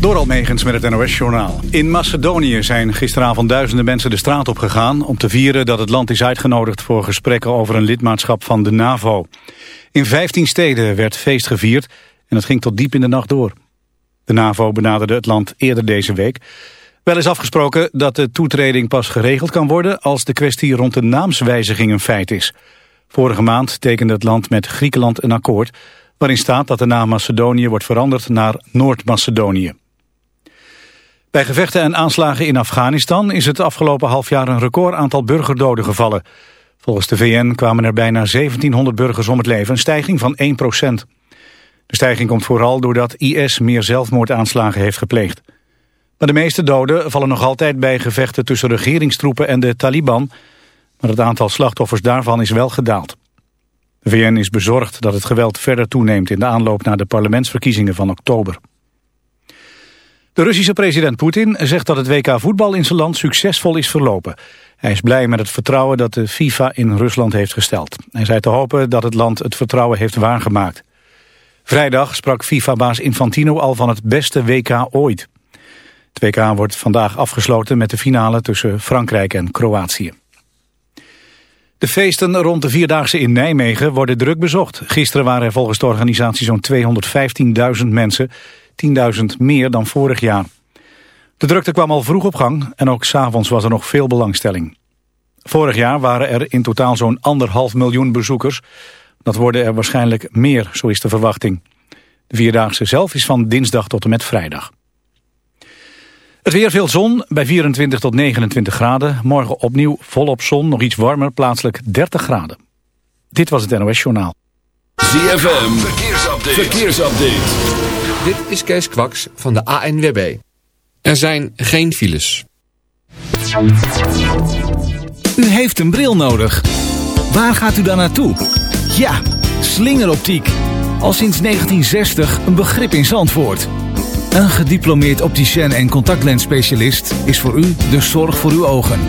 Door Almegens met het NOS-journaal. In Macedonië zijn gisteravond duizenden mensen de straat op gegaan... om te vieren dat het land is uitgenodigd voor gesprekken over een lidmaatschap van de NAVO. In 15 steden werd feest gevierd en het ging tot diep in de nacht door. De NAVO benaderde het land eerder deze week. Wel is afgesproken dat de toetreding pas geregeld kan worden... als de kwestie rond de naamswijziging een feit is. Vorige maand tekende het land met Griekenland een akkoord... waarin staat dat de naam Macedonië wordt veranderd naar Noord-Macedonië. Bij gevechten en aanslagen in Afghanistan is het afgelopen half jaar een record aantal burgerdoden gevallen. Volgens de VN kwamen er bijna 1700 burgers om het leven, een stijging van 1% De stijging komt vooral doordat IS meer zelfmoordaanslagen heeft gepleegd. Maar de meeste doden vallen nog altijd bij gevechten tussen regeringstroepen en de Taliban, maar het aantal slachtoffers daarvan is wel gedaald. De VN is bezorgd dat het geweld verder toeneemt in de aanloop naar de parlementsverkiezingen van oktober. De Russische president Poetin zegt dat het WK voetbal in zijn land succesvol is verlopen. Hij is blij met het vertrouwen dat de FIFA in Rusland heeft gesteld. Hij zei te hopen dat het land het vertrouwen heeft waargemaakt. Vrijdag sprak FIFA-baas Infantino al van het beste WK ooit. Het WK wordt vandaag afgesloten met de finale tussen Frankrijk en Kroatië. De feesten rond de Vierdaagse in Nijmegen worden druk bezocht. Gisteren waren er volgens de organisatie zo'n 215.000 mensen... 10.000 meer dan vorig jaar. De drukte kwam al vroeg op gang en ook s'avonds was er nog veel belangstelling. Vorig jaar waren er in totaal zo'n anderhalf miljoen bezoekers. Dat worden er waarschijnlijk meer, zo is de verwachting. De Vierdaagse zelf is van dinsdag tot en met vrijdag. Het weer veel zon, bij 24 tot 29 graden. Morgen opnieuw volop zon, nog iets warmer, plaatselijk 30 graden. Dit was het NOS Journaal. ZFM, verkeersupdate. Dit is Kees Kwaks van de ANWB. Er zijn geen files. U heeft een bril nodig. Waar gaat u dan naartoe? Ja, slingeroptiek. Al sinds 1960 een begrip in Zandvoort. Een gediplomeerd opticien en contactlensspecialist is voor u de zorg voor uw ogen.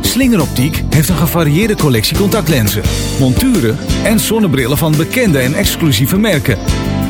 Slingeroptiek heeft een gevarieerde collectie contactlenzen, monturen en zonnebrillen van bekende en exclusieve merken.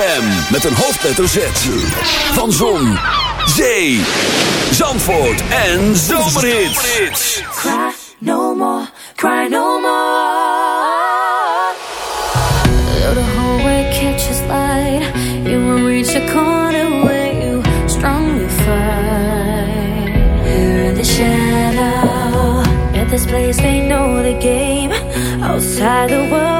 ZFM met een hoofdletter Z. Van Zon, Zee, Zandvoort en Zomerhits. Cry no more, cry no more. Though the hallway catches light, you will reach a corner where you strongly fight. You're in the shadow, at this place they know the game. Outside the world.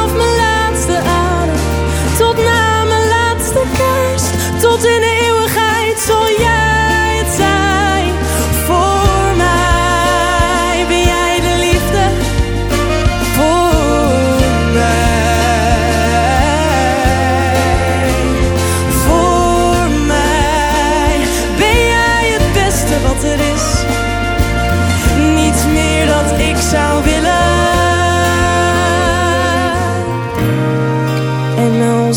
tot na mijn laatste kerst. Tot in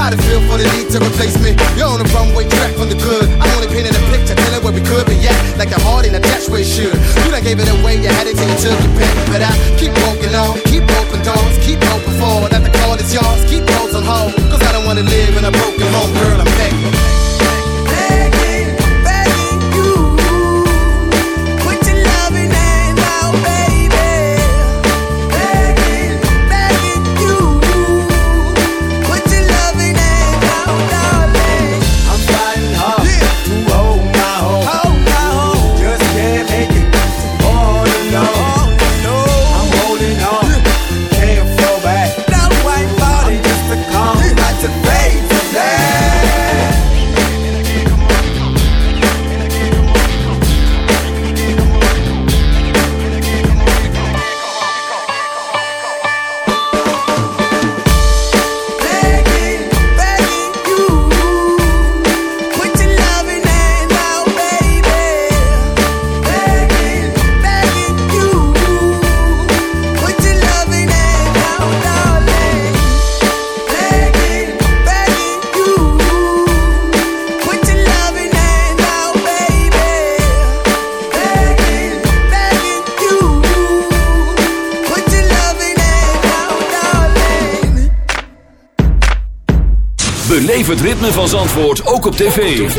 Why the feel for the need to replace me? You're on the runway track from the good. I'm only painting a picture, telling where we could be at. Like a heart in a dash where it should. You done gave it away, you had it till you took your pick. But I keep walking on, keep open doors, keep open for that the call is yours. Keep those on hold, cause I don't wanna live in a broken home, girl. I'm begging. Het ritme van Zandvoort ook op tv.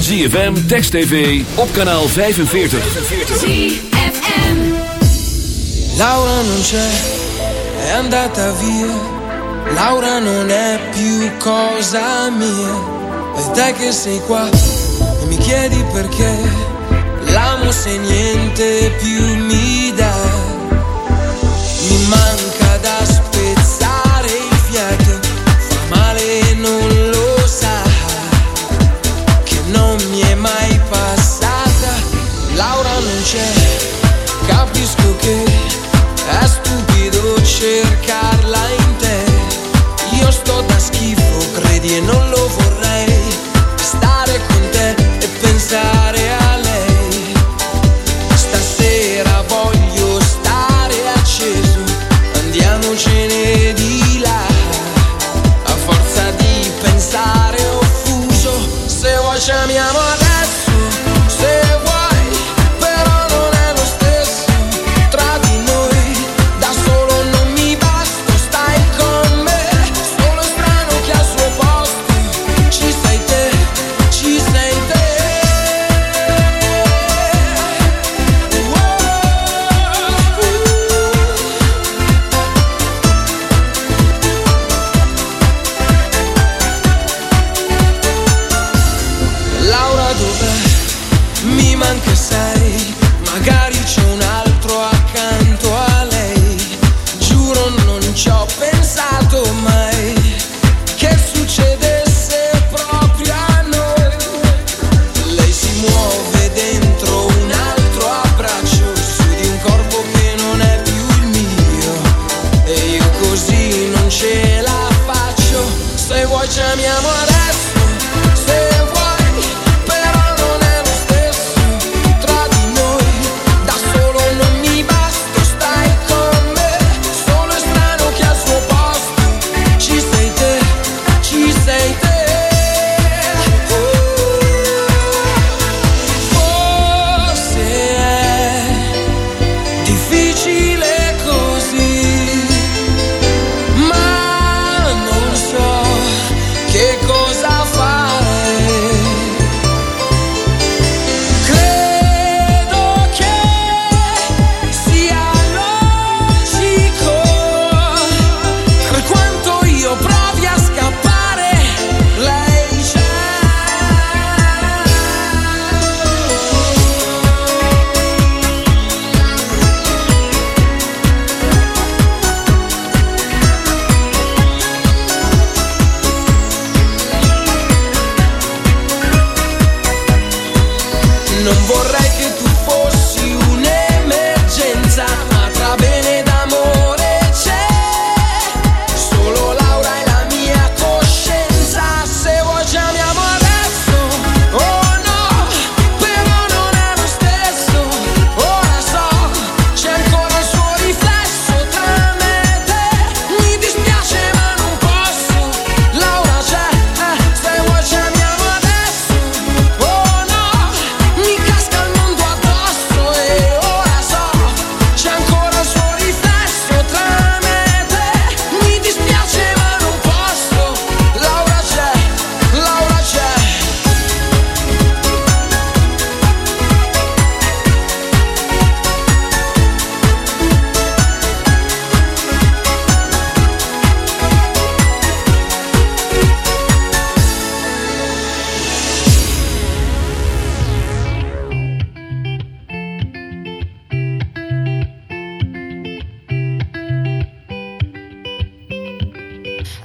ZFM, Text TV, op kanaal 45. Laura non c'è, è andata via. Laura non è più cosa mia. E te che sei qua e mi chiedi perché. L'amo se niente più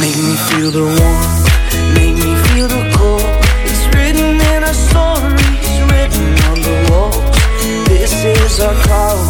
Make me feel the warmth, make me feel the cold. It's written in our stories, written on the. This is our call,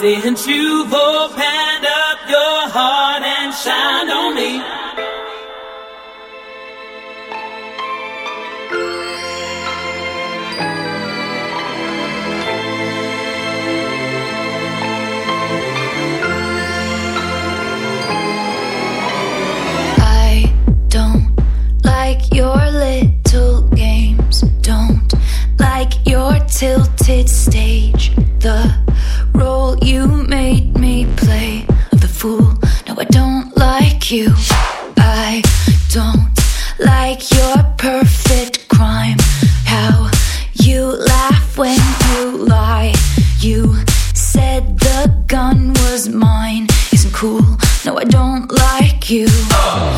Can't you open up your heart and shine on me? I don't like your little games. Don't like your tilted stage. The you made me play the fool. No, I don't like you. I don't like your perfect crime. How you laugh when you lie. You said the gun was mine. Isn't cool. No, I don't like you. But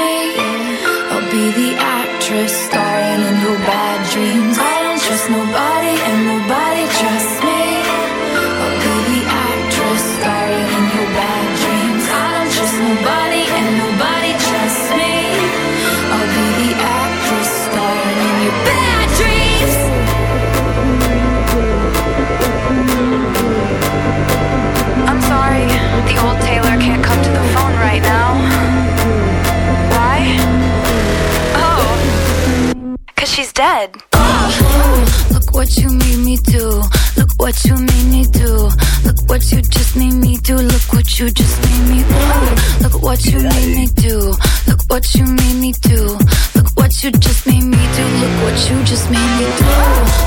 What you made me do. Look what you made me do. Look what you just made me do. Look what you just made me do.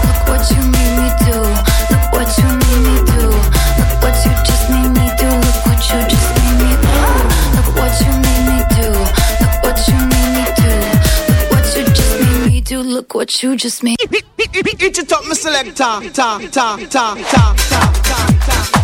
Look what you made me do. Look what you made me do. Look what you just made me do. Look what you just made me do. Look what you made me do. Look what you made me do. Look what you just made me do. Look what you just made. Eat it up, my selector. Ta, ta, ta, ta, ta, ta. sun is